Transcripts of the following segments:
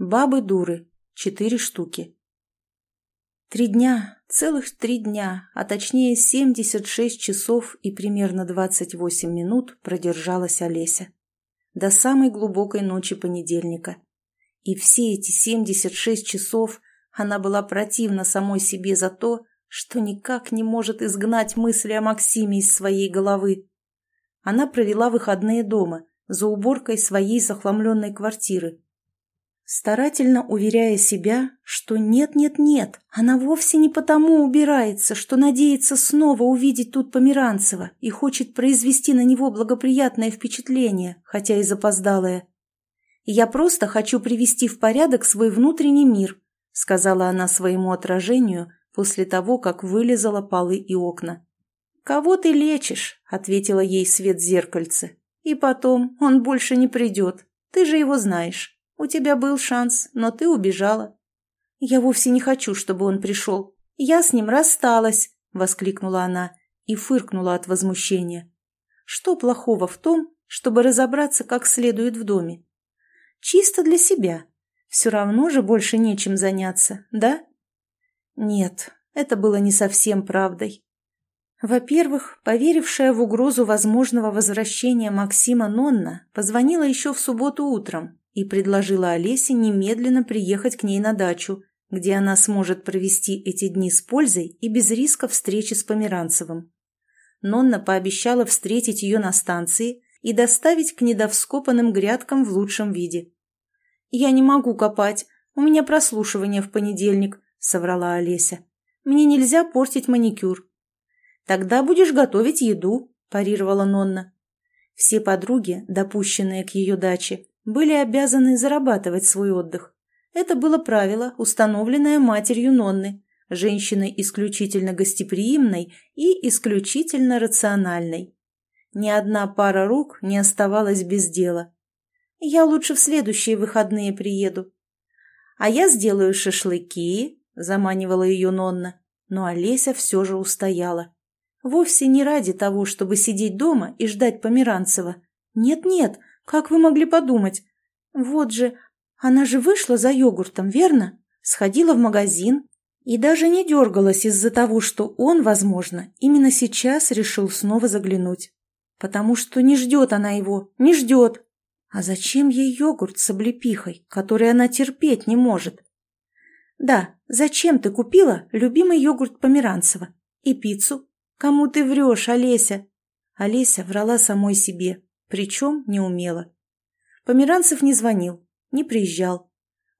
Бабы-дуры. Четыре штуки. Три дня, целых три дня, а точнее 76 часов и примерно 28 минут продержалась Олеся. До самой глубокой ночи понедельника. И все эти 76 часов она была противна самой себе за то, что никак не может изгнать мысли о Максиме из своей головы. Она провела выходные дома, за уборкой своей захламленной квартиры, старательно уверяя себя, что нет-нет-нет, она вовсе не потому убирается, что надеется снова увидеть тут Померанцева и хочет произвести на него благоприятное впечатление, хотя и запоздалое. «Я просто хочу привести в порядок свой внутренний мир», сказала она своему отражению после того, как вылезала полы и окна. «Кого ты лечишь?» — ответила ей свет зеркальце. «И потом, он больше не придет. Ты же его знаешь». У тебя был шанс, но ты убежала. Я вовсе не хочу, чтобы он пришел. Я с ним рассталась, воскликнула она и фыркнула от возмущения. Что плохого в том, чтобы разобраться как следует в доме? Чисто для себя. Все равно же больше нечем заняться, да? Нет, это было не совсем правдой. Во-первых, поверившая в угрозу возможного возвращения Максима Нонна позвонила еще в субботу утром и предложила Олесе немедленно приехать к ней на дачу, где она сможет провести эти дни с пользой и без риска встречи с Померанцевым. Нонна пообещала встретить ее на станции и доставить к недовскопанным грядкам в лучшем виде. «Я не могу копать, у меня прослушивание в понедельник», — соврала Олеся. «Мне нельзя портить маникюр». «Тогда будешь готовить еду», – парировала Нонна. Все подруги, допущенные к ее даче, были обязаны зарабатывать свой отдых. Это было правило, установленное матерью Нонны, женщиной исключительно гостеприимной и исключительно рациональной. Ни одна пара рук не оставалась без дела. «Я лучше в следующие выходные приеду». «А я сделаю шашлыки», — заманивала ее Нонна, но Олеся все же устояла. Вовсе не ради того, чтобы сидеть дома и ждать Померанцева. Нет-нет, как вы могли подумать? Вот же, она же вышла за йогуртом, верно? Сходила в магазин и даже не дергалась из-за того, что он, возможно, именно сейчас решил снова заглянуть. Потому что не ждет она его, не ждет. А зачем ей йогурт с облепихой, который она терпеть не может? Да, зачем ты купила любимый йогурт Померанцева? И пиццу? Кому ты врешь, Олеся? Олеся врала самой себе причем не умела. Померанцев не звонил, не приезжал.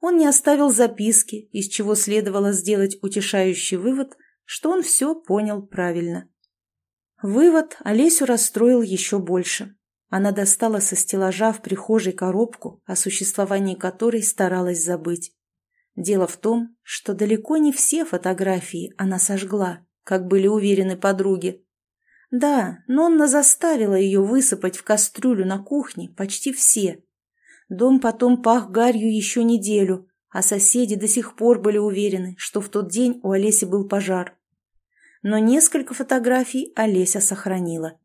Он не оставил записки, из чего следовало сделать утешающий вывод, что он все понял правильно. Вывод Олесю расстроил еще больше. Она достала со стеллажа в прихожей коробку, о существовании которой старалась забыть. Дело в том, что далеко не все фотографии она сожгла, как были уверены подруги. Да, Нонна заставила ее высыпать в кастрюлю на кухне почти все. Дом потом пах гарью еще неделю, а соседи до сих пор были уверены, что в тот день у Олеси был пожар. Но несколько фотографий Олеся сохранила.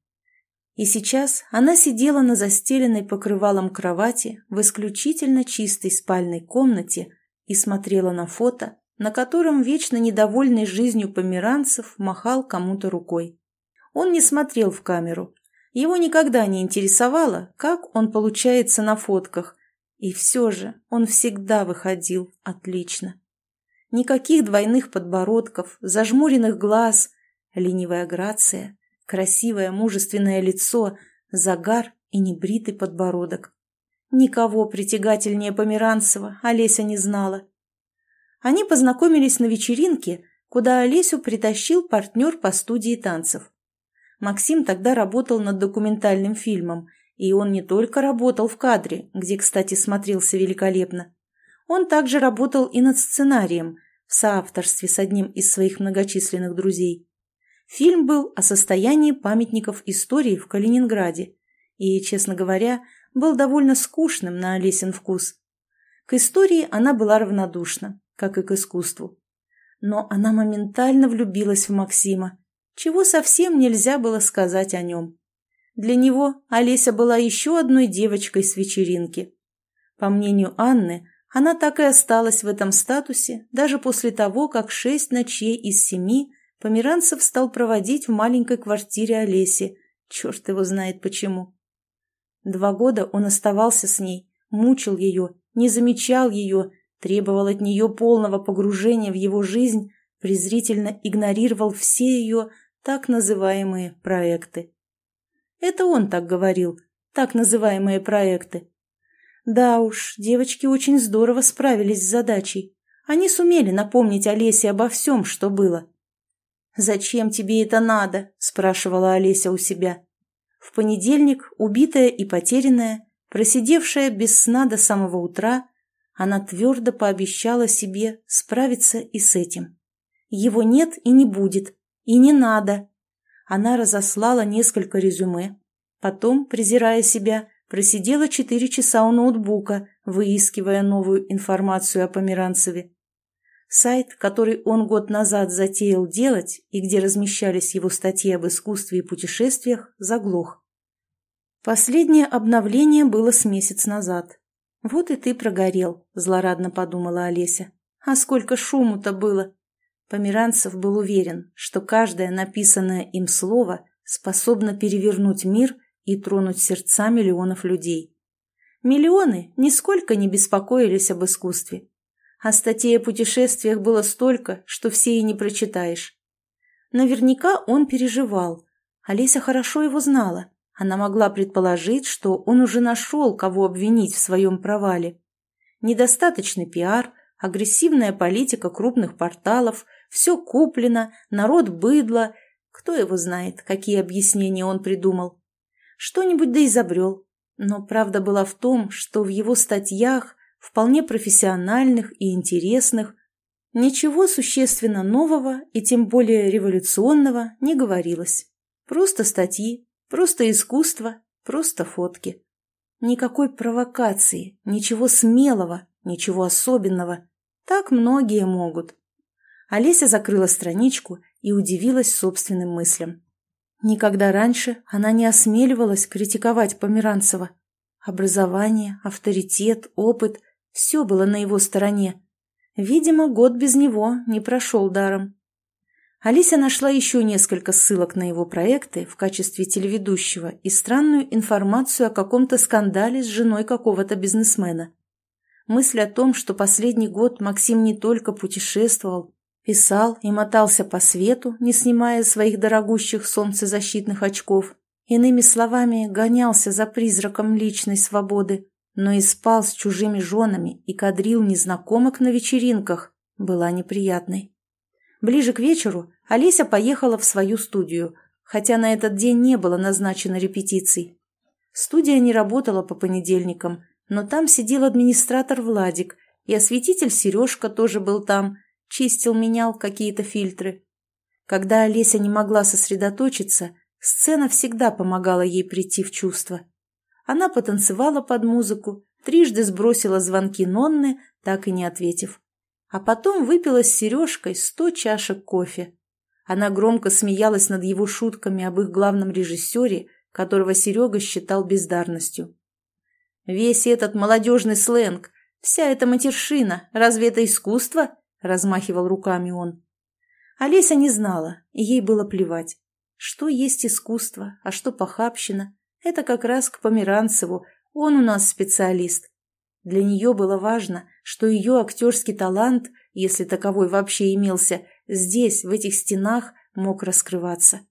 И сейчас она сидела на застеленной покрывалом кровати в исключительно чистой спальной комнате и смотрела на фото, на котором вечно недовольный жизнью померанцев махал кому-то рукой. Он не смотрел в камеру. Его никогда не интересовало, как он получается на фотках. И все же он всегда выходил отлично. Никаких двойных подбородков, зажмуренных глаз, ленивая грация, красивое мужественное лицо, загар и небритый подбородок. Никого притягательнее Померанцева Олеся не знала. Они познакомились на вечеринке, куда Олесю притащил партнер по студии танцев. Максим тогда работал над документальным фильмом, и он не только работал в кадре, где, кстати, смотрелся великолепно. Он также работал и над сценарием, в соавторстве с одним из своих многочисленных друзей. Фильм был о состоянии памятников истории в Калининграде и, честно говоря, был довольно скучным на Олесин вкус. К истории она была равнодушна, как и к искусству. Но она моментально влюбилась в Максима чего совсем нельзя было сказать о нем. Для него Олеся была еще одной девочкой с вечеринки. По мнению Анны, Она так и осталась в этом статусе, даже после того, как шесть ночей из семи Померанцев стал проводить в маленькой квартире Олеси. Черт его знает почему. Два года он оставался с ней, мучил ее, не замечал ее, требовал от нее полного погружения в его жизнь, презрительно игнорировал все ее так называемые проекты. Это он так говорил, так называемые проекты. Да уж, девочки очень здорово справились с задачей. Они сумели напомнить Олесе обо всем, что было. «Зачем тебе это надо?» – спрашивала Олеся у себя. В понедельник, убитая и потерянная, просидевшая без сна до самого утра, она твердо пообещала себе справиться и с этим. Его нет и не будет, и не надо. Она разослала несколько резюме, потом, презирая себя, просидела четыре часа у ноутбука, выискивая новую информацию о Померанцеве. Сайт, который он год назад затеял делать и где размещались его статьи об искусстве и путешествиях, заглох. Последнее обновление было с месяц назад. «Вот и ты прогорел», – злорадно подумала Олеся. «А сколько шуму-то было!» Померанцев был уверен, что каждое написанное им слово способно перевернуть мир и тронуть сердца миллионов людей. Миллионы нисколько не беспокоились об искусстве. А статей о путешествиях было столько, что все и не прочитаешь. Наверняка он переживал. Олеся хорошо его знала. Она могла предположить, что он уже нашел, кого обвинить в своем провале. Недостаточный пиар, агрессивная политика крупных порталов, все куплено, народ быдло. Кто его знает, какие объяснения он придумал. Что-нибудь да изобрел. Но правда была в том, что в его статьях вполне профессиональных и интересных, ничего существенно нового и тем более революционного не говорилось. Просто статьи, просто искусство, просто фотки. Никакой провокации, ничего смелого, ничего особенного. Так многие могут. Олеся закрыла страничку и удивилась собственным мыслям. Никогда раньше она не осмеливалась критиковать Померанцева. Образование, авторитет, опыт – все было на его стороне. Видимо, год без него не прошел даром. Алися нашла еще несколько ссылок на его проекты в качестве телеведущего и странную информацию о каком-то скандале с женой какого-то бизнесмена. Мысль о том, что последний год Максим не только путешествовал, писал и мотался по свету, не снимая своих дорогущих солнцезащитных очков, иными словами, гонялся за призраком личной свободы, но и спал с чужими женами и кадрил незнакомок на вечеринках, была неприятной. Ближе к вечеру Олеся поехала в свою студию, хотя на этот день не было назначено репетиций. Студия не работала по понедельникам, но там сидел администратор Владик, и осветитель Сережка тоже был там, чистил, менял какие-то фильтры. Когда Олеся не могла сосредоточиться, сцена всегда помогала ей прийти в чувство. Она потанцевала под музыку, трижды сбросила звонки Нонны, так и не ответив. А потом выпила с Сережкой сто чашек кофе. Она громко смеялась над его шутками об их главном режиссере, которого Серега считал бездарностью. «Весь этот молодежный сленг, вся эта матершина, разве это искусство?» – размахивал руками он. Олеся не знала, и ей было плевать. Что есть искусство, а что похабщина, это как раз к Померанцеву, он у нас специалист. Для нее было важно, что ее актерский талант, если таковой вообще имелся, здесь, в этих стенах, мог раскрываться.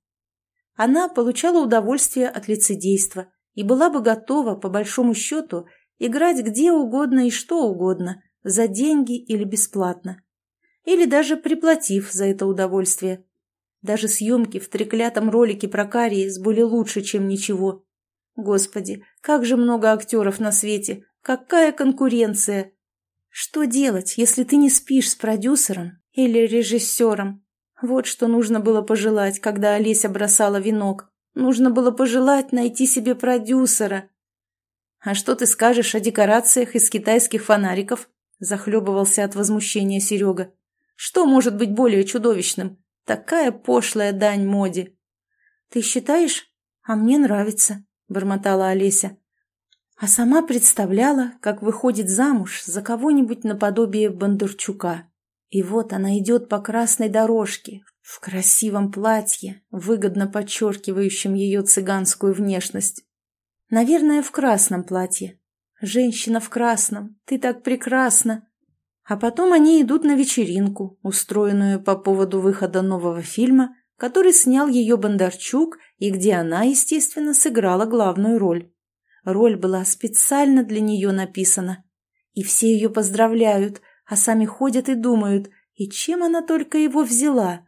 Она получала удовольствие от лицедейства и была бы готова, по большому счету, играть где угодно и что угодно, за деньги или бесплатно. Или даже приплатив за это удовольствие. Даже съемки в треклятом ролике про кариес были лучше, чем ничего. Господи, как же много актеров на свете! Какая конкуренция! Что делать, если ты не спишь с продюсером или режиссером? Вот что нужно было пожелать, когда Олеся бросала венок. Нужно было пожелать найти себе продюсера. «А что ты скажешь о декорациях из китайских фонариков?» Захлебывался от возмущения Серега. «Что может быть более чудовищным? Такая пошлая дань моде!» «Ты считаешь? А мне нравится», бормотала Олеся. а сама представляла, как выходит замуж за кого-нибудь наподобие Бондарчука. И вот она идет по красной дорожке, в красивом платье, выгодно подчеркивающем ее цыганскую внешность. Наверное, в красном платье. Женщина в красном, ты так прекрасна. А потом они идут на вечеринку, устроенную по поводу выхода нового фильма, который снял ее Бондарчук и где она, естественно, сыграла главную роль. Роль была специально для нее написана. И все ее поздравляют, а сами ходят и думают, и чем она только его взяла.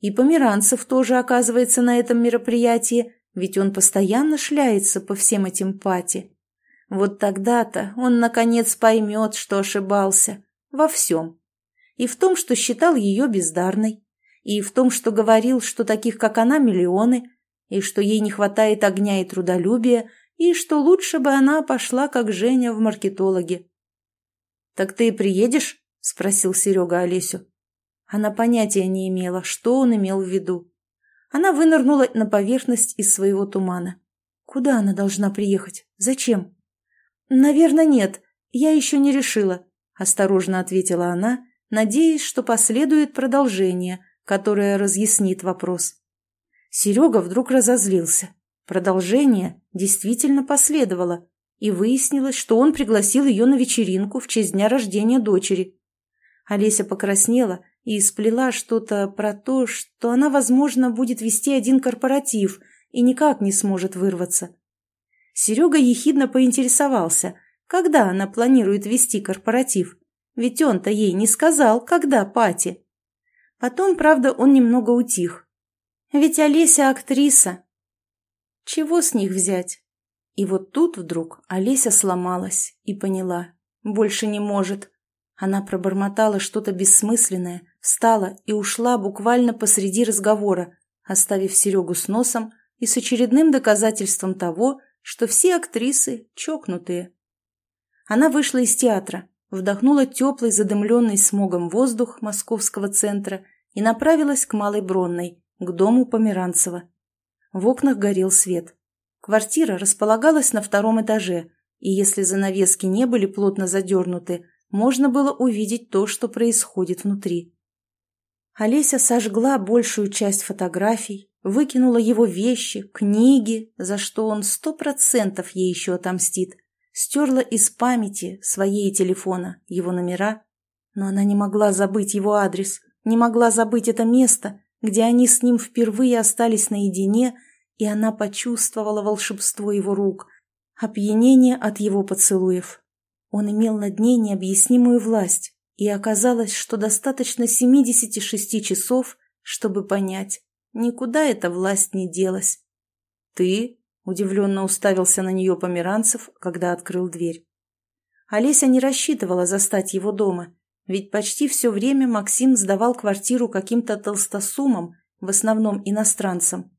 И Померанцев тоже оказывается на этом мероприятии, ведь он постоянно шляется по всем этим пати. Вот тогда-то он, наконец, поймет, что ошибался. Во всем. И в том, что считал ее бездарной, и в том, что говорил, что таких, как она, миллионы, и что ей не хватает огня и трудолюбия, и что лучше бы она пошла, как Женя, в маркетологи. «Так ты и приедешь?» – спросил Серега Олесю. Она понятия не имела, что он имел в виду. Она вынырнула на поверхность из своего тумана. Куда она должна приехать? Зачем? «Наверное, нет. Я еще не решила», – осторожно ответила она, надеясь, что последует продолжение, которое разъяснит вопрос. Серега вдруг разозлился. Продолжение действительно последовало, и выяснилось, что он пригласил ее на вечеринку в честь дня рождения дочери. Олеся покраснела и сплела что-то про то, что она, возможно, будет вести один корпоратив и никак не сможет вырваться. Серега ехидно поинтересовался, когда она планирует вести корпоратив, ведь он-то ей не сказал, когда пати. Потом, правда, он немного утих. Ведь Олеся актриса, чего с них взять? И вот тут вдруг Олеся сломалась и поняла. Больше не может. Она пробормотала что-то бессмысленное, встала и ушла буквально посреди разговора, оставив Серегу с носом и с очередным доказательством того, что все актрисы чокнутые. Она вышла из театра, вдохнула теплый задымленный смогом воздух московского центра и направилась к Малой Бронной, к дому Померанцева. В окнах горел свет. Квартира располагалась на втором этаже, и если занавески не были плотно задернуты, можно было увидеть то, что происходит внутри. Олеся сожгла большую часть фотографий, выкинула его вещи, книги, за что он сто процентов ей еще отомстит, стерла из памяти своей телефона его номера, но она не могла забыть его адрес, не могла забыть это место, где они с ним впервые остались наедине и она почувствовала волшебство его рук, опьянение от его поцелуев. Он имел над ней необъяснимую власть, и оказалось, что достаточно 76 часов, чтобы понять, никуда эта власть не делась. «Ты?» – удивленно уставился на нее Померанцев, когда открыл дверь. Олеся не рассчитывала застать его дома, ведь почти все время Максим сдавал квартиру каким-то толстосумам, в основном иностранцам.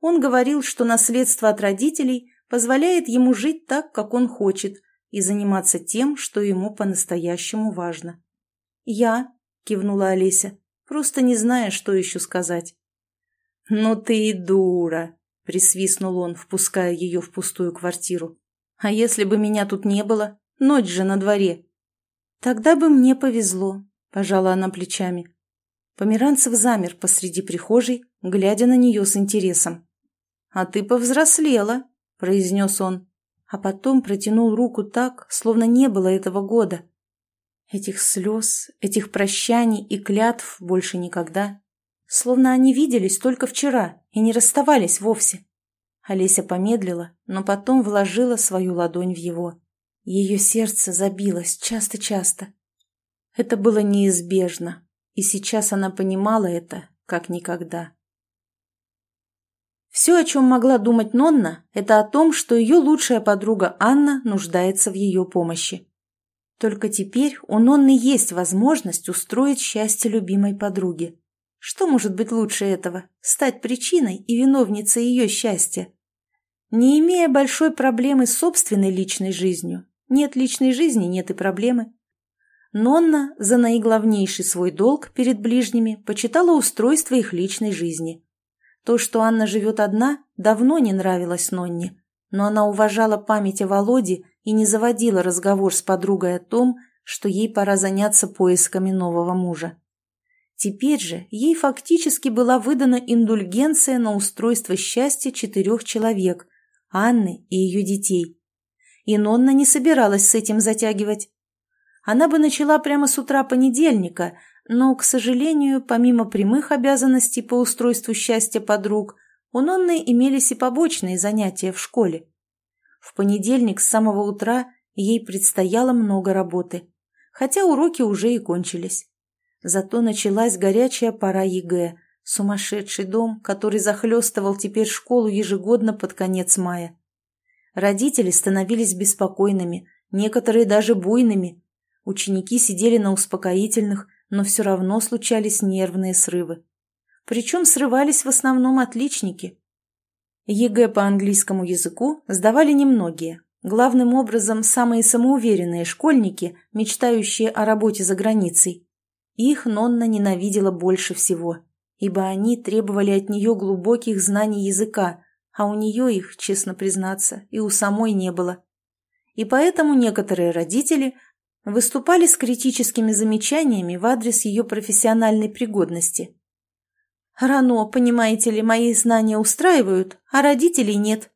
Он говорил, что наследство от родителей позволяет ему жить так, как он хочет, и заниматься тем, что ему по-настоящему важно. «Я», — кивнула Олеся, просто не зная, что еще сказать. «Ну ты и дура», — присвистнул он, впуская ее в пустую квартиру. «А если бы меня тут не было? Ночь же на дворе». «Тогда бы мне повезло», — пожала она плечами. Померанцев замер посреди прихожей, глядя на нее с интересом. «А ты повзрослела», — произнес он, а потом протянул руку так, словно не было этого года. Этих слез, этих прощаний и клятв больше никогда. Словно они виделись только вчера и не расставались вовсе. Олеся помедлила, но потом вложила свою ладонь в его. Ее сердце забилось часто-часто. Это было неизбежно, и сейчас она понимала это, как никогда. Все, о чем могла думать Нонна, это о том, что ее лучшая подруга Анна нуждается в ее помощи. Только теперь у Нонны есть возможность устроить счастье любимой подруги. Что может быть лучше этого? Стать причиной и виновницей ее счастья. Не имея большой проблемы с собственной личной жизнью, нет личной жизни, нет и проблемы. Нонна за наиглавнейший свой долг перед ближними почитала устройство их личной жизни – то, что Анна живет одна, давно не нравилось Нонне. но она уважала память о Володе и не заводила разговор с подругой о том, что ей пора заняться поисками нового мужа. Теперь же ей фактически была выдана индульгенция на устройство счастья четырех человек – Анны и ее детей. И Нонна не собиралась с этим затягивать. Она бы начала прямо с утра понедельника, но, к сожалению, помимо прямых обязанностей по устройству счастья подруг, у Нонны имелись и побочные занятия в школе. В понедельник с самого утра ей предстояло много работы, хотя уроки уже и кончились. Зато началась горячая пора ЕГЭ, сумасшедший дом, который захлестывал теперь школу ежегодно под конец мая. Родители становились беспокойными, некоторые даже буйными. Ученики сидели на успокоительных, но все равно случались нервные срывы. Причем срывались в основном отличники. ЕГЭ по английскому языку сдавали немногие. Главным образом самые самоуверенные школьники, мечтающие о работе за границей, их Нонна ненавидела больше всего, ибо они требовали от нее глубоких знаний языка, а у нее их, честно признаться, и у самой не было. И поэтому некоторые родители выступали с критическими замечаниями в адрес ее профессиональной пригодности. «Рано, понимаете ли, мои знания устраивают, а родителей нет.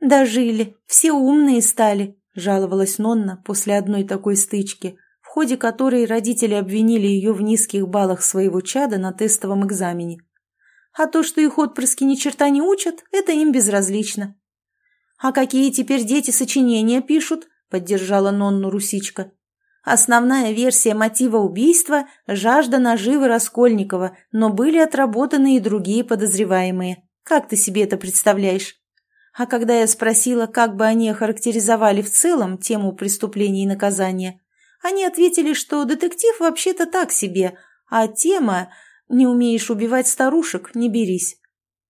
Дожили, все умные стали», – жаловалась Нонна после одной такой стычки – в ходе которой родители обвинили ее в низких баллах своего чада на тестовом экзамене. А то, что их отпрыски ни черта не учат, это им безразлично. «А какие теперь дети сочинения пишут?» – поддержала Нонну Русичка. Основная версия мотива убийства – жажда наживы Раскольникова, но были отработаны и другие подозреваемые. Как ты себе это представляешь? А когда я спросила, как бы они охарактеризовали в целом тему преступления и наказания, они ответили, что детектив вообще-то так себе, а тема «не умеешь убивать старушек, не берись».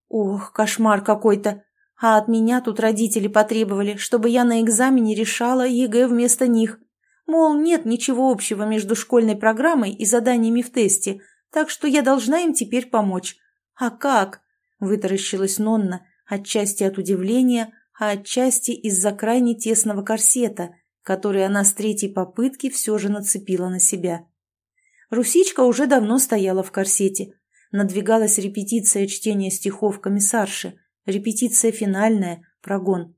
Ох, кошмар какой-то. А от меня тут родители потребовали, чтобы я на экзамене решала ЕГЭ вместо них. Мол, нет ничего общего между школьной программой и заданиями в тесте, так что я должна им теперь помочь. А как? Вытаращилась Нонна, отчасти от удивления, а отчасти из-за крайне тесного корсета, который она с третьей попытки все же нацепила на себя. Русичка уже давно стояла в корсете. Надвигалась репетиция чтения стихов комиссарши, репетиция финальная, прогон.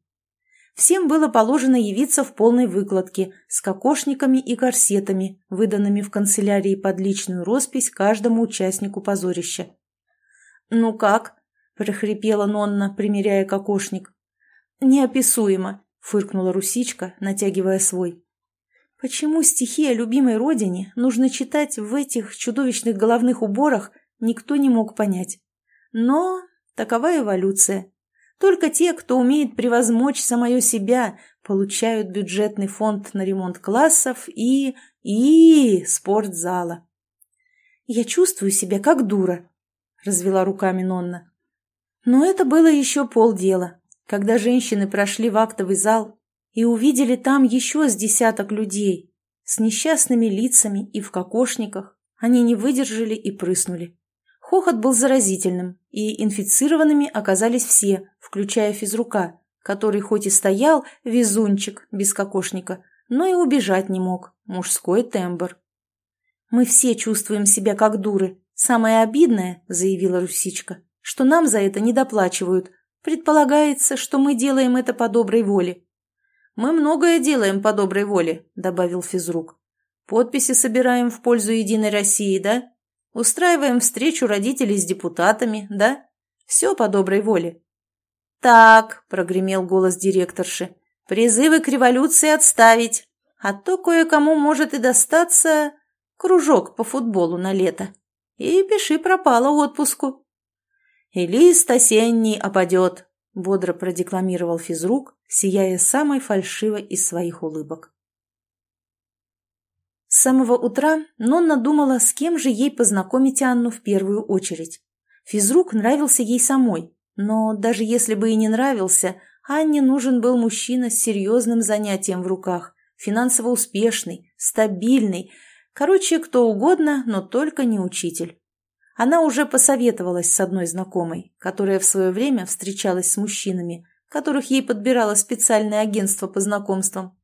Всем было положено явиться в полной выкладке, с кокошниками и корсетами, выданными в канцелярии под личную роспись каждому участнику позорища. «Ну как?» – прохрипела Нонна, примеряя кокошник. «Неописуемо фыркнула русичка, натягивая свой. Почему стихи о любимой родине нужно читать в этих чудовищных головных уборах, никто не мог понять. Но такова эволюция. Только те, кто умеет превозмочь самое себя, получают бюджетный фонд на ремонт классов и... и... спортзала. «Я чувствую себя как дура», — развела руками Нонна. Но это было еще полдела когда женщины прошли в актовый зал и увидели там еще с десяток людей с несчастными лицами и в кокошниках, они не выдержали и прыснули. Хохот был заразительным, и инфицированными оказались все, включая физрука, который хоть и стоял везунчик без кокошника, но и убежать не мог, мужской тембр. «Мы все чувствуем себя как дуры. Самое обидное, — заявила Русичка, — что нам за это не доплачивают, Предполагается, что мы делаем это по доброй воле. Мы многое делаем по доброй воле, добавил физрук. Подписи собираем в пользу Единой России, да? Устраиваем встречу родителей с депутатами, да? Все по доброй воле. Так, прогремел голос директорши, призывы к революции отставить, а то кое-кому может и достаться кружок по футболу на лето. И пиши пропало отпуску. «И лист осенний опадет», — бодро продекламировал физрук, сияя самой фальшивой из своих улыбок. С самого утра Нонна думала, с кем же ей познакомить Анну в первую очередь. Физрук нравился ей самой, но даже если бы и не нравился, Анне нужен был мужчина с серьезным занятием в руках, финансово успешный, стабильный, короче, кто угодно, но только не учитель. Она уже посоветовалась с одной знакомой, которая в свое время встречалась с мужчинами, которых ей подбирало специальное агентство по знакомствам.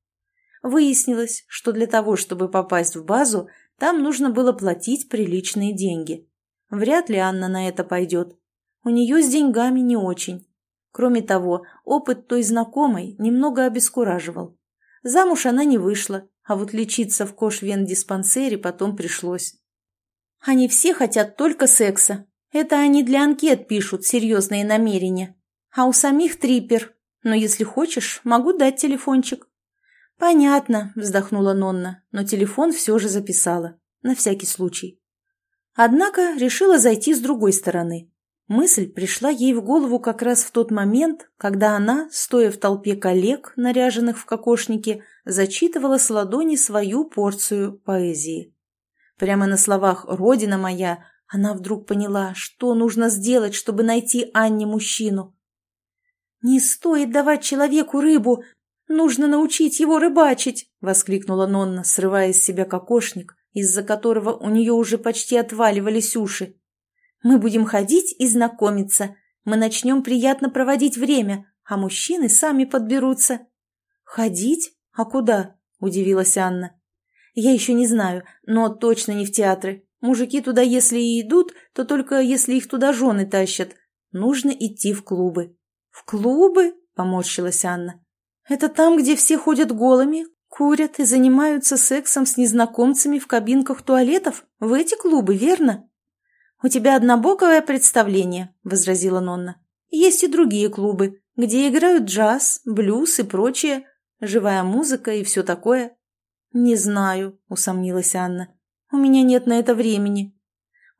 Выяснилось, что для того, чтобы попасть в базу, там нужно было платить приличные деньги. Вряд ли Анна на это пойдет. У нее с деньгами не очень. Кроме того, опыт той знакомой немного обескураживал. Замуж она не вышла, а вот лечиться в кошвен-диспансере потом пришлось. Они все хотят только секса. Это они для анкет пишут серьезные намерения. А у самих трипер. Но если хочешь, могу дать телефончик. «Понятно», — вздохнула Нонна, но телефон все же записала. На всякий случай. Однако решила зайти с другой стороны. Мысль пришла ей в голову как раз в тот момент, когда она, стоя в толпе коллег, наряженных в кокошники, зачитывала с ладони свою порцию поэзии. Прямо на словах «Родина моя» она вдруг поняла, что нужно сделать, чтобы найти Анне мужчину. «Не стоит давать человеку рыбу, нужно научить его рыбачить!» — воскликнула Нонна, срывая с себя кокошник, из-за которого у нее уже почти отваливались уши. «Мы будем ходить и знакомиться. Мы начнем приятно проводить время, а мужчины сами подберутся». «Ходить? А куда?» – удивилась Анна. «Я еще не знаю, но точно не в театры. Мужики туда, если и идут, то только если их туда жены тащат. Нужно идти в клубы». «В клубы?» – поморщилась Анна. «Это там, где все ходят голыми, Курят и занимаются сексом с незнакомцами в кабинках туалетов? В эти клубы, верно? У тебя однобоковое представление, возразила Нонна. Есть и другие клубы, где играют джаз, блюз и прочее, живая музыка и все такое. Не знаю, усомнилась Анна. У меня нет на это времени.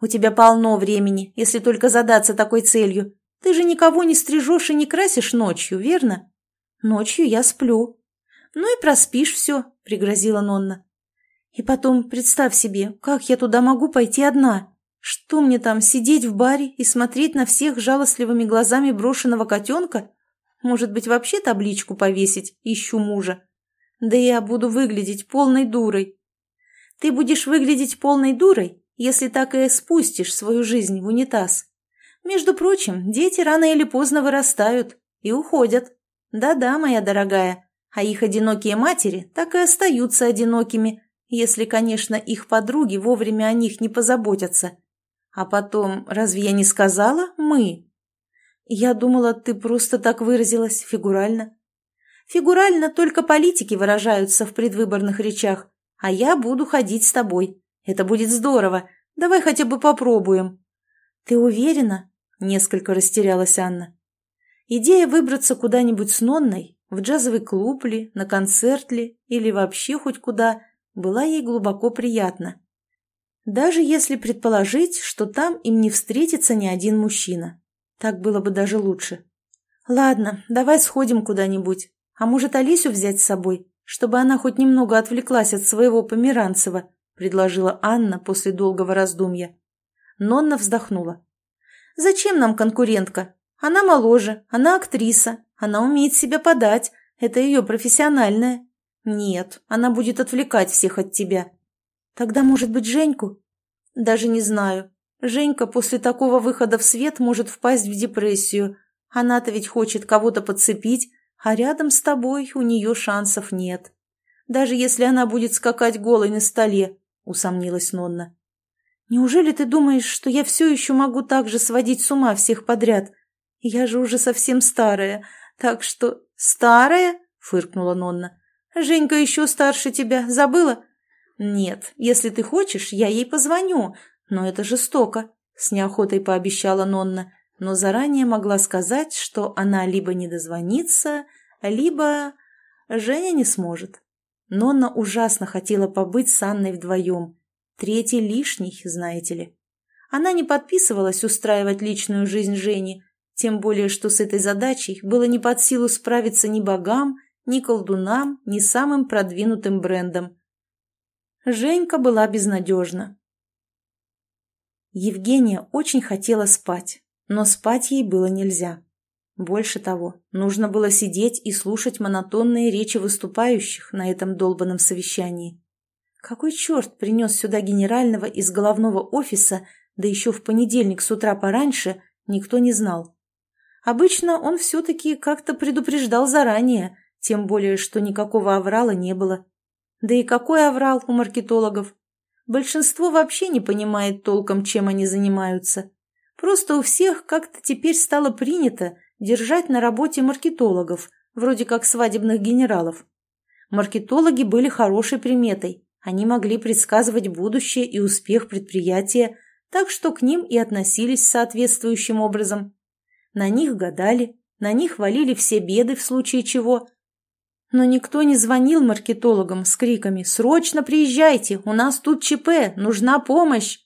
У тебя полно времени, если только задаться такой целью. Ты же никого не стрижешь и не красишь ночью, верно? Ночью я сплю, «Ну и проспишь все», — пригрозила Нонна. «И потом, представь себе, как я туда могу пойти одна? Что мне там, сидеть в баре и смотреть на всех жалостливыми глазами брошенного котенка? Может быть, вообще табличку повесить «Ищу мужа»? Да я буду выглядеть полной дурой». «Ты будешь выглядеть полной дурой, если так и спустишь свою жизнь в унитаз. Между прочим, дети рано или поздно вырастают и уходят. Да-да, моя дорогая» а их одинокие матери так и остаются одинокими, если, конечно, их подруги вовремя о них не позаботятся. А потом, разве я не сказала «мы»? Я думала, ты просто так выразилась фигурально. Фигурально только политики выражаются в предвыборных речах, а я буду ходить с тобой. Это будет здорово. Давай хотя бы попробуем. Ты уверена? Несколько растерялась Анна. Идея выбраться куда-нибудь с Нонной в джазовый клуб ли, на концерт ли или вообще хоть куда, была ей глубоко приятна. Даже если предположить, что там им не встретится ни один мужчина. Так было бы даже лучше. Ладно, давай сходим куда-нибудь. А может, Алисю взять с собой, чтобы она хоть немного отвлеклась от своего Померанцева, предложила Анна после долгого раздумья. Нонна вздохнула. «Зачем нам конкурентка? Она моложе, она актриса, она умеет себя подать. Это ее профессиональное. Нет, она будет отвлекать всех от тебя. Тогда, может быть, Женьку? Даже не знаю. Женька после такого выхода в свет может впасть в депрессию. Она-то ведь хочет кого-то подцепить, а рядом с тобой у нее шансов нет. Даже если она будет скакать голой на столе, усомнилась Нонна. Неужели ты думаешь, что я все еще могу так же сводить с ума всех подряд? Я же уже совсем старая, так что... Старая? Фыркнула Нонна. Женька еще старше тебя. Забыла? Нет, если ты хочешь, я ей позвоню. Но это жестоко. С неохотой пообещала Нонна, но заранее могла сказать, что она либо не дозвонится, либо... Женя не сможет. Нонна ужасно хотела побыть с Анной вдвоем. Третий лишний, знаете ли. Она не подписывалась устраивать личную жизнь Жени, тем более, что с этой задачей было не под силу справиться ни богам, ни колдунам, ни самым продвинутым брендом. Женька была безнадежна. Евгения очень хотела спать, но спать ей было нельзя. Больше того, нужно было сидеть и слушать монотонные речи выступающих на этом долбанном совещании. Какой черт принес сюда генерального из головного офиса, да еще в понедельник с утра пораньше, никто не знал. Обычно он все-таки как-то предупреждал заранее, тем более, что никакого аврала не было. Да и какой аврал у маркетологов? Большинство вообще не понимает толком, чем они занимаются. Просто у всех как-то теперь стало принято держать на работе маркетологов, вроде как свадебных генералов. Маркетологи были хорошей приметой. Они могли предсказывать будущее и успех предприятия, так что к ним и относились соответствующим образом. На них гадали, на них валили все беды в случае чего. Но никто не звонил маркетологам с криками «Срочно приезжайте! У нас тут ЧП! Нужна помощь!»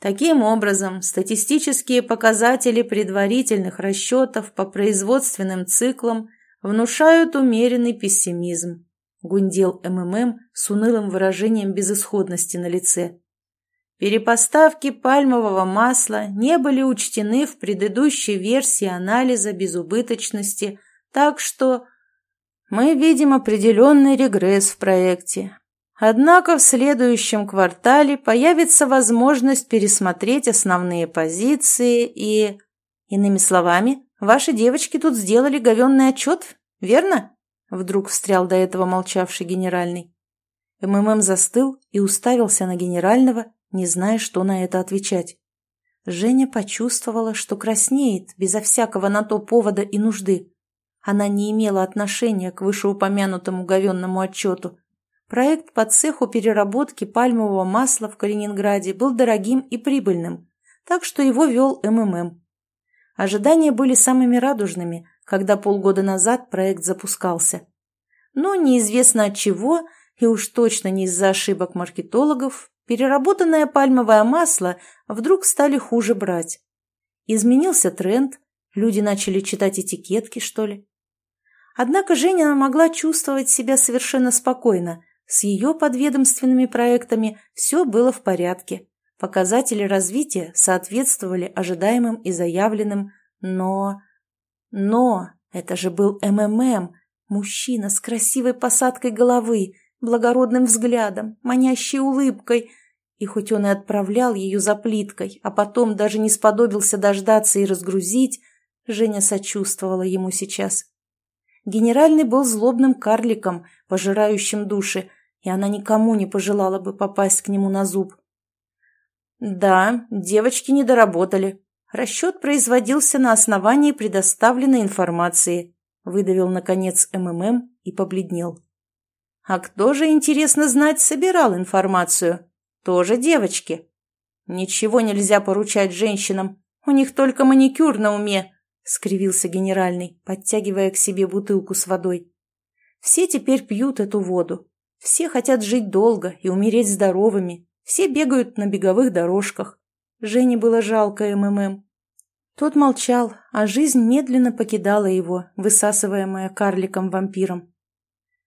Таким образом, статистические показатели предварительных расчетов по производственным циклам внушают умеренный пессимизм, гундел МММ с унылым выражением безысходности на лице. Перепоставки пальмового масла не были учтены в предыдущей версии анализа безубыточности, так что мы видим определенный регресс в проекте. Однако в следующем квартале появится возможность пересмотреть основные позиции и... Иными словами, ваши девочки тут сделали говенный отчет, верно? Вдруг встрял до этого молчавший генеральный. МММ застыл и уставился на генерального, не зная, что на это отвечать. Женя почувствовала, что краснеет безо всякого на то повода и нужды. Она не имела отношения к вышеупомянутому говенному отчету. Проект по цеху переработки пальмового масла в Калининграде был дорогим и прибыльным, так что его вел МММ. Ожидания были самыми радужными, когда полгода назад проект запускался. Но неизвестно от чего, и уж точно не из-за ошибок маркетологов, переработанное пальмовое масло вдруг стали хуже брать. Изменился тренд, люди начали читать этикетки, что ли. Однако Женя могла чувствовать себя совершенно спокойно. С ее подведомственными проектами все было в порядке. Показатели развития соответствовали ожидаемым и заявленным, но... Но это же был МММ, мужчина с красивой посадкой головы, благородным взглядом, манящей улыбкой, и хоть он и отправлял ее за плиткой, а потом даже не сподобился дождаться и разгрузить, Женя сочувствовала ему сейчас. Генеральный был злобным карликом, пожирающим души, и она никому не пожелала бы попасть к нему на зуб. Да, девочки не доработали. Расчет производился на основании предоставленной информации, выдавил, наконец, МММ и побледнел. А кто же, интересно знать, собирал информацию? Тоже девочки. Ничего нельзя поручать женщинам, у них только маникюр на уме, скривился генеральный, подтягивая к себе бутылку с водой. Все теперь пьют эту воду. Все хотят жить долго и умереть здоровыми. Все бегают на беговых дорожках. Жене было жалко МММ. Тот молчал, а жизнь медленно покидала его, высасываемая карликом-вампиром.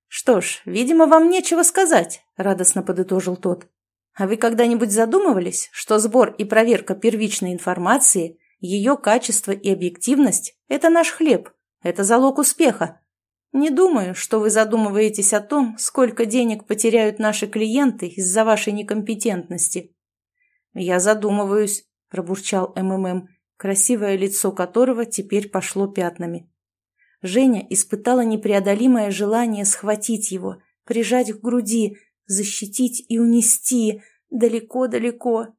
«Что ж, видимо, вам нечего сказать», — радостно подытожил тот. А вы когда-нибудь задумывались, что сбор и проверка первичной информации, ее качество и объективность – это наш хлеб, это залог успеха? Не думаю, что вы задумываетесь о том, сколько денег потеряют наши клиенты из-за вашей некомпетентности. Я задумываюсь, пробурчал МММ, красивое лицо которого теперь пошло пятнами. Женя испытала непреодолимое желание схватить его, прижать к груди, защитить и унести далеко-далеко.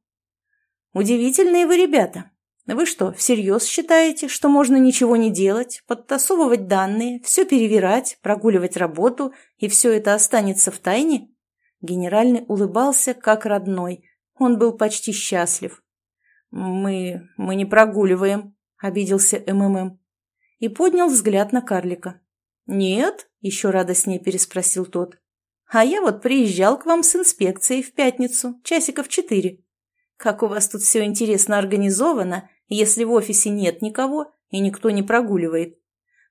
Удивительные вы ребята. Вы что, всерьез считаете, что можно ничего не делать, подтасовывать данные, все перевирать, прогуливать работу, и все это останется в тайне? Генеральный улыбался, как родной. Он был почти счастлив. «Мы... мы не прогуливаем», — обиделся МММ. И поднял взгляд на карлика. «Нет?» — еще радостнее переспросил тот. А я вот приезжал к вам с инспекцией в пятницу, часиков четыре. Как у вас тут все интересно организовано, если в офисе нет никого и никто не прогуливает?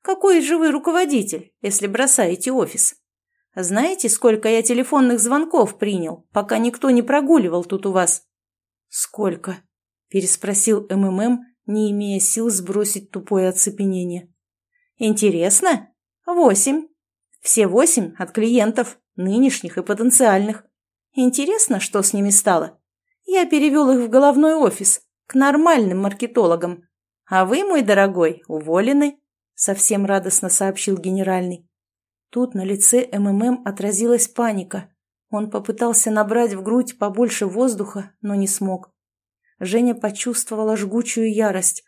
Какой же вы руководитель, если бросаете офис? Знаете, сколько я телефонных звонков принял, пока никто не прогуливал тут у вас? Сколько? Переспросил МММ, не имея сил сбросить тупое оцепенение. Интересно? Восемь. Все восемь от клиентов нынешних и потенциальных. Интересно, что с ними стало? Я перевел их в головной офис, к нормальным маркетологам. А вы, мой дорогой, уволены», — совсем радостно сообщил генеральный. Тут на лице МММ отразилась паника. Он попытался набрать в грудь побольше воздуха, но не смог. Женя почувствовала жгучую ярость.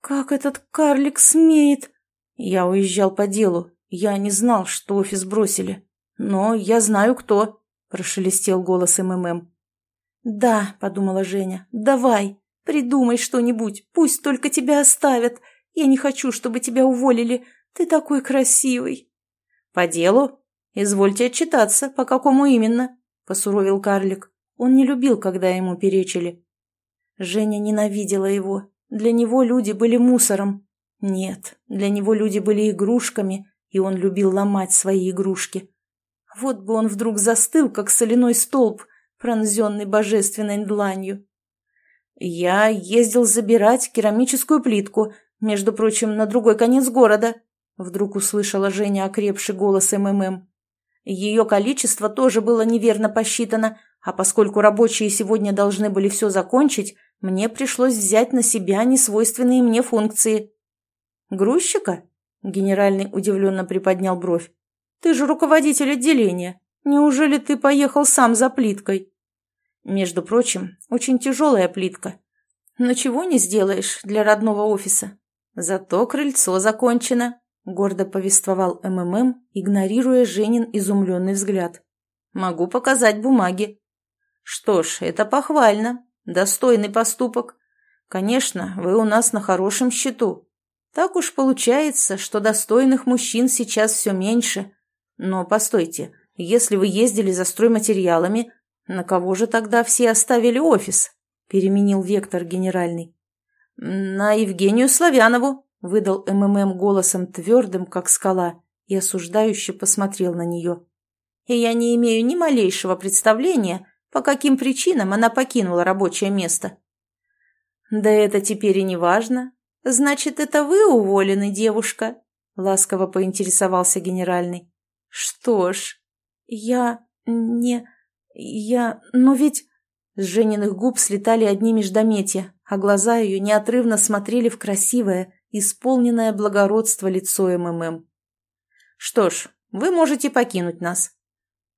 «Как этот карлик смеет?» «Я уезжал по делу. Я не знал, что офис бросили. Но я знаю, кто», — прошелестел голос МММ. «Да», — подумала Женя, — «давай, придумай что-нибудь, пусть только тебя оставят. Я не хочу, чтобы тебя уволили. Ты такой красивый». «По делу? Извольте отчитаться, по какому именно?» — посуровил карлик. Он не любил, когда ему перечили. Женя ненавидела его. Для него люди были мусором. Нет, для него люди были игрушками, и он любил ломать свои игрушки. Вот бы он вдруг застыл, как соляной столб, пронзенный божественной дланью. Я ездил забирать керамическую плитку, между прочим, на другой конец города, Вдруг услышала Женя окрепший голос МММ. Ее количество тоже было неверно посчитано, а поскольку рабочие сегодня должны были все закончить, мне пришлось взять на себя несвойственные мне функции. «Грузчика?» – генеральный удивленно приподнял бровь. «Ты же руководитель отделения. Неужели ты поехал сам за плиткой?» «Между прочим, очень тяжелая плитка. Но чего не сделаешь для родного офиса. Зато крыльцо закончено», — гордо повествовал МММ, игнорируя Женин изумленный взгляд. «Могу показать бумаги». «Что ж, это похвально. Достойный поступок. Конечно, вы у нас на хорошем счету. Так уж получается, что достойных мужчин сейчас все меньше. Но постойте, если вы ездили за стройматериалами, на кого же тогда все оставили офис?» — переменил вектор генеральный. «На Евгению Славянову», выдал МММ голосом твердым, как скала, и осуждающе посмотрел на нее. «И я не имею ни малейшего представления, по каким причинам она покинула рабочее место». «Да это теперь и не важно. Значит, это вы уволены, девушка?» — ласково поинтересовался генеральный. «Что ж, я не... я... но ведь...» С Жениных губ слетали одни междометия, а глаза ее неотрывно смотрели в красивое, исполненное благородство лицо МММ. «Что ж, вы можете покинуть нас.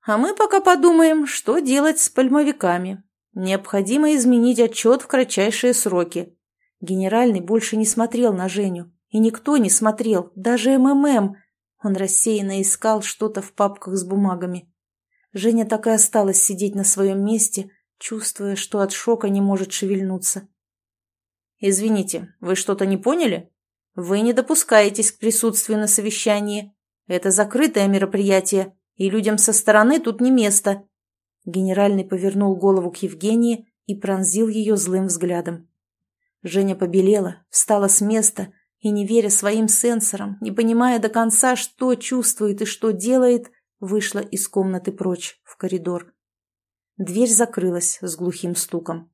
А мы пока подумаем, что делать с пальмовиками. Необходимо изменить отчет в кратчайшие сроки». Генеральный больше не смотрел на Женю. И никто не смотрел, даже МММ. Он рассеянно искал что-то в папках с бумагами. Женя так и осталась сидеть на своем месте, чувствуя, что от шока не может шевельнуться. «Извините, вы что-то не поняли?» Вы не допускаетесь к присутствию на совещании. Это закрытое мероприятие, и людям со стороны тут не место. Генеральный повернул голову к Евгении и пронзил ее злым взглядом. Женя побелела, встала с места и, не веря своим сенсорам, не понимая до конца, что чувствует и что делает, вышла из комнаты прочь, в коридор. Дверь закрылась с глухим стуком.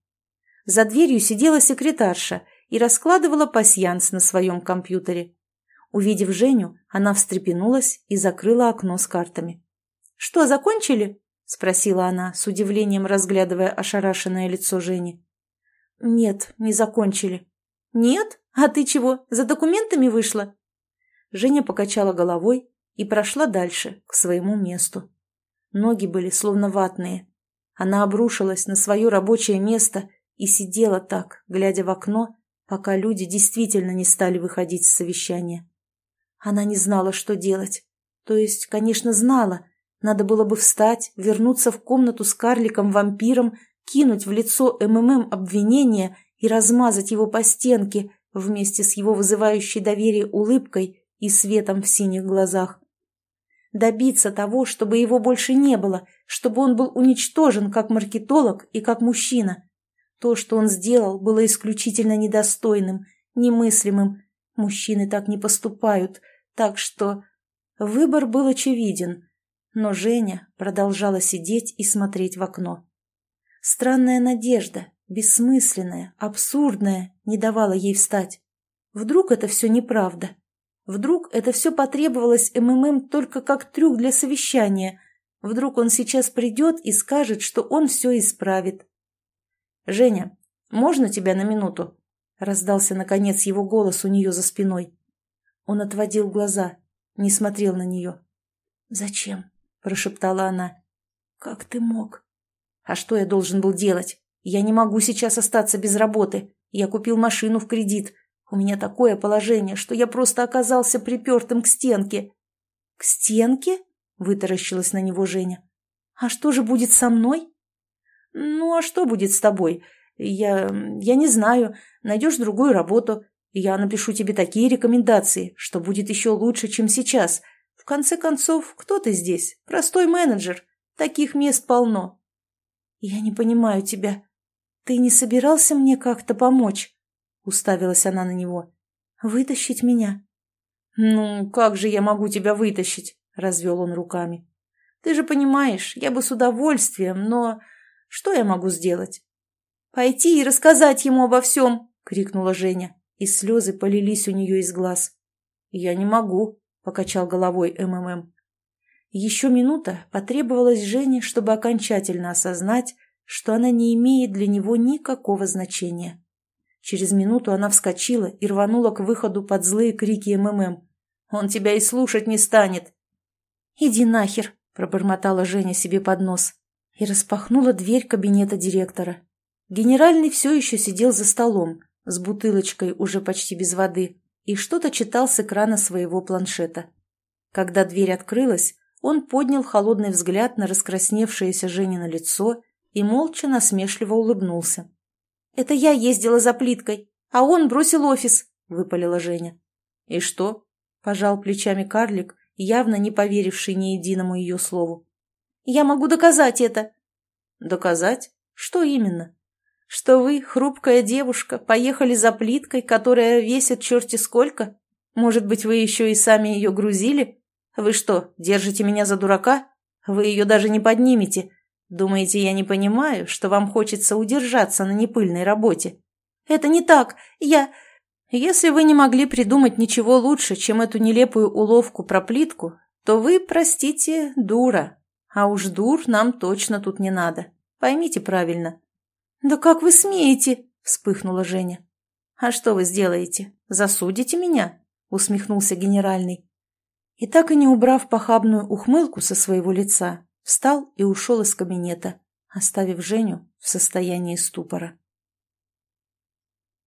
За дверью сидела секретарша и раскладывала пасьянс на своем компьютере. Увидев Женю, она встрепенулась и закрыла окно с картами. «Что, закончили?» – спросила она, с удивлением разглядывая ошарашенное лицо Жени. «Нет, не закончили». «Нет? А ты чего, за документами вышла?» Женя покачала головой и прошла дальше, к своему месту. Ноги были словно ватные. Она обрушилась на свое рабочее место и сидела так, глядя в окно пока люди действительно не стали выходить с совещания. Она не знала, что делать. То есть, конечно, знала. Надо было бы встать, вернуться в комнату с карликом-вампиром, кинуть в лицо МММ обвинение и размазать его по стенке вместе с его вызывающей доверие улыбкой и светом в синих глазах. Добиться того, чтобы его больше не было, чтобы он был уничтожен как маркетолог и как мужчина. То, что он сделал, было исключительно недостойным, немыслимым. Мужчины так не поступают, так что... Выбор был очевиден, но Женя продолжала сидеть и смотреть в окно. Странная надежда, бессмысленная, абсурдная, не давала ей встать. Вдруг это все неправда? Вдруг это все потребовалось МММ только как трюк для совещания? Вдруг он сейчас придет и скажет, что он все исправит? «Женя, можно тебя на минуту?» раздался, наконец, его голос у нее за спиной. Он отводил глаза, не смотрел на нее. «Зачем?» – прошептала она. «Как ты мог?» «А что я должен был делать? Я не могу сейчас остаться без работы. Я купил машину в кредит. У меня такое положение, что я просто оказался припертым к стенке». «К стенке?» – вытаращилась на него Женя. «А что же будет со мной?» «Ну, а что будет с тобой? Я... я не знаю. Найдешь другую работу. Я напишу тебе такие рекомендации, что будет еще лучше, чем сейчас. В конце концов, кто ты здесь? Простой менеджер. Таких мест полно». «Я не понимаю тебя. Ты не собирался мне как-то помочь?» Уставилась она на него. «Вытащить меня?» «Ну, как же я могу тебя вытащить?» Развел он руками. «Ты же понимаешь, я бы с удовольствием, но что я могу сделать?» «Пойти и рассказать ему обо всем!» — крикнула Женя, и слезы полились у нее из глаз. «Я не могу», — покачал головой МММ. Еще минута потребовалась Жене, чтобы окончательно осознать, что она не имеет для него никакого значения. Через минуту она вскочила и рванула к выходу под злые крики МММ. «Он тебя и слушать не станет!» «Иди нахер!» – пробормотала Женя себе под нос и распахнула дверь кабинета директора. Генеральный все еще сидел за столом, с бутылочкой уже почти без воды, и что-то читал с экрана своего планшета. Когда дверь открылась, он поднял холодный взгляд на раскрасневшееся Женино лицо и молча насмешливо улыбнулся. «Это я ездила за плиткой, а он бросил офис», — выпалила Женя. «И что?» — пожал плечами карлик, явно не поверивший ни единому ее слову. Я могу доказать это. Доказать? Что именно? Что вы, хрупкая девушка, поехали за плиткой, которая весит черти сколько? Может быть, вы еще и сами ее грузили? Вы что, держите меня за дурака? Вы ее даже не поднимете. Думаете, я не понимаю, что вам хочется удержаться на непыльной работе? Это не так. Я... Если вы не могли придумать ничего лучше, чем эту нелепую уловку про плитку, то вы, простите, дура, а уж дур нам точно тут не надо. Поймите правильно. «Да как вы смеете?» – вспыхнула Женя. «А что вы сделаете? Засудите меня?» – усмехнулся генеральный. И так и не убрав похабную ухмылку со своего лица, встал и ушел из кабинета, оставив Женю в состоянии ступора.